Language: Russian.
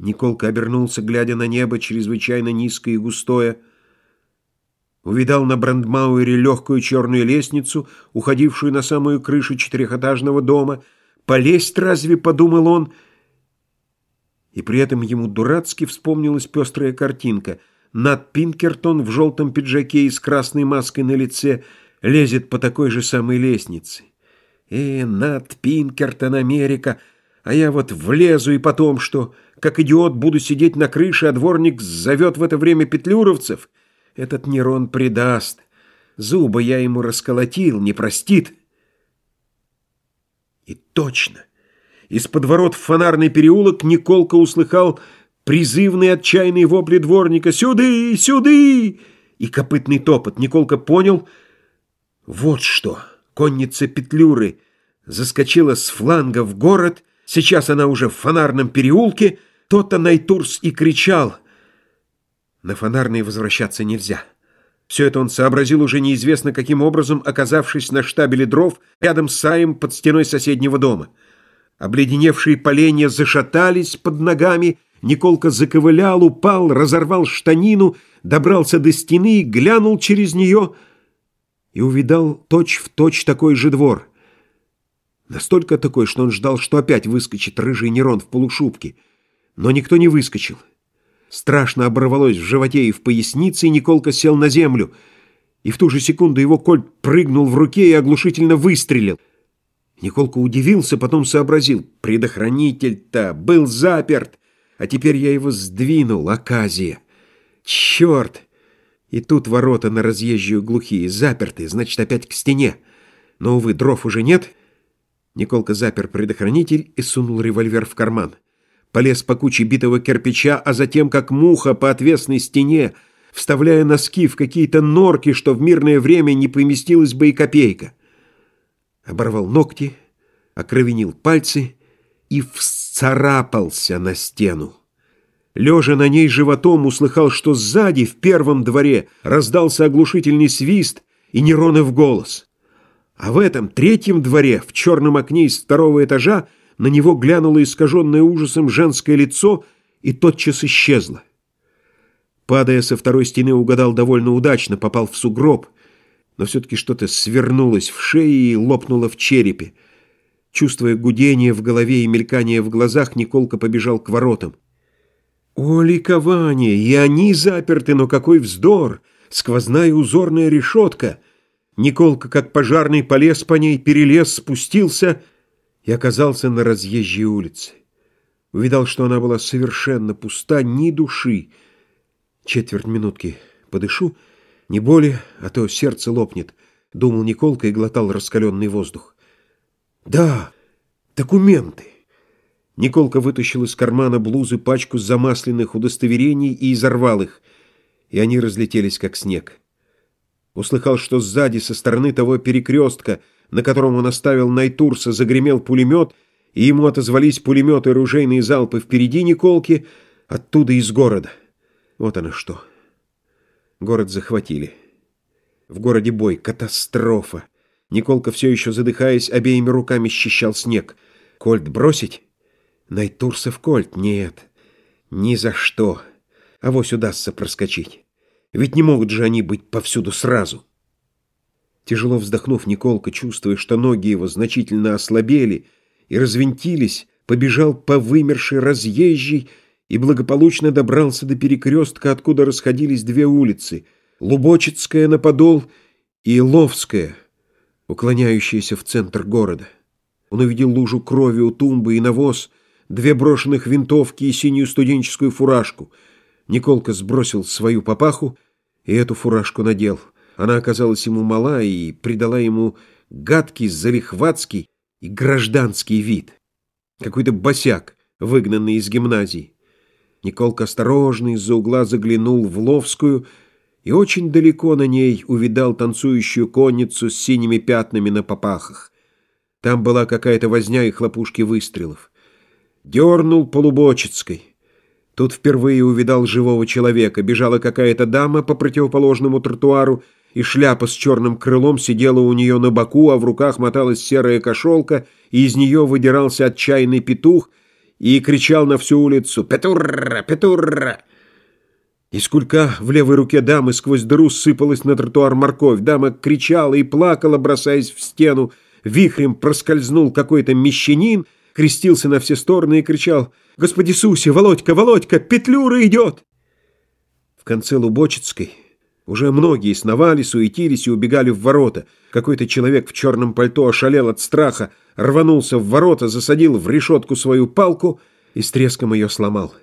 Николка обернулся, глядя на небо, чрезвычайно низкое и густое. Увидал на Брандмауэре легкую черную лестницу, уходившую на самую крышу четырехэтажного дома. «Полезть разве?» — подумал он. И при этом ему дурацки вспомнилась пестрая картинка. Над Пинкертон в желтом пиджаке и с красной маской на лице лезет по такой же самой лестнице. «Э, Над Пинкертон, Америка!» А я вот влезу и потом что? Как идиот буду сидеть на крыше, а дворник зовет в это время петлюровцев? Этот Нерон предаст. Зубы я ему расколотил, не простит. И точно. Из-под ворот в фонарный переулок Николка услыхал призывный отчаянный вопли дворника «Сюды! Сюды!» и копытный топот. Николка понял, вот что, конница Петлюры заскочила с фланга в город — Сейчас она уже в фонарном переулке. То-то Найтурс и кричал. На фонарные возвращаться нельзя. Все это он сообразил уже неизвестно каким образом, оказавшись на штабеле дров рядом с саем под стеной соседнего дома. Обледеневшие поленья зашатались под ногами, Николка заковылял, упал, разорвал штанину, добрался до стены, глянул через нее и увидал точь-в-точь точь такой же двор — Настолько такой, что он ждал, что опять выскочит рыжий Нерон в полушубке. Но никто не выскочил. Страшно оборвалось в животе и в пояснице, и Николка сел на землю. И в ту же секунду его кольт прыгнул в руке и оглушительно выстрелил. Николка удивился, потом сообразил. Предохранитель-то был заперт, а теперь я его сдвинул, оказия. Черт! И тут ворота на разъезжую глухие, заперты, значит, опять к стене. Но, увы, дров уже нет — Николка запер предохранитель и сунул револьвер в карман. Полез по куче битого кирпича, а затем, как муха по отвесной стене, вставляя носки в какие-то норки, что в мирное время не поместилась бы и копейка. Оборвал ногти, окровенил пальцы и всцарапался на стену. Лежа на ней животом, услыхал, что сзади, в первом дворе, раздался оглушительный свист и Неронов голос — а в этом третьем дворе, в черном окне из второго этажа, на него глянуло искаженное ужасом женское лицо и тотчас исчезло. Падая со второй стены, угадал довольно удачно, попал в сугроб, но все-таки что-то свернулось в шее и лопнуло в черепе. Чувствуя гудение в голове и мелькание в глазах, Николка побежал к воротам. О, ликование! И они заперты, но какой вздор! Сквозная узорная решетка — Николка, как пожарный, полез по ней, перелез, спустился и оказался на разъезжей улице. Увидал, что она была совершенно пуста, ни души. Четверть минутки подышу, не более, а то сердце лопнет, думал Николка и глотал раскаленный воздух. Да, документы. Николка вытащил из кармана блузы пачку замасленных удостоверений и изорвал их, и они разлетелись, как снег. Услыхал, что сзади, со стороны того перекрестка, на котором он оставил Найтурса, загремел пулемет, и ему отозвались пулеметы ружейные залпы впереди Николки, оттуда из города. Вот оно что. Город захватили. В городе бой, катастрофа. Николка, все еще задыхаясь, обеими руками счищал снег. Кольт бросить? Найтурсов кольт? Нет. Ни за что. Авось удастся проскочить. Ведь не могут же они быть повсюду сразу. Тяжело вздохнув, Николка, чувствуя, что ноги его значительно ослабели и развинтились, побежал по вымершей разъезжей и благополучно добрался до перекрестка, откуда расходились две улицы — Лубочицкая на Подол и Ловская, уклоняющаяся в центр города. Он увидел лужу крови у тумбы и навоз, две брошенных винтовки и синюю студенческую фуражку — Николка сбросил свою папаху и эту фуражку надел. Она оказалась ему мала и придала ему гадкий, залихватский и гражданский вид. Какой-то босяк, выгнанный из гимназии. Николка осторожно из-за угла заглянул в Ловскую и очень далеко на ней увидал танцующую конницу с синими пятнами на попахах. Там была какая-то возня и хлопушки выстрелов. Дернул полубочецкой. Тут впервые увидал живого человека. Бежала какая-то дама по противоположному тротуару, и шляпа с черным крылом сидела у нее на боку, а в руках моталась серая кошелка, и из нее выдирался отчаянный петух, и кричал на всю улицу «Петурра! Петурра!». Из кулька в левой руке дамы сквозь дыру сыпалась на тротуар морковь. Дама кричала и плакала, бросаясь в стену. Вихрем проскользнул какой-то мещанин, крестился на все стороны и кричал «Господи Иисусе, Володька, Володька, Петлюра идет!» В конце Лубочицкой уже многие сновали, суетились и убегали в ворота. Какой-то человек в черном пальто ошалел от страха, рванулся в ворота, засадил в решетку свою палку и с треском ее сломал.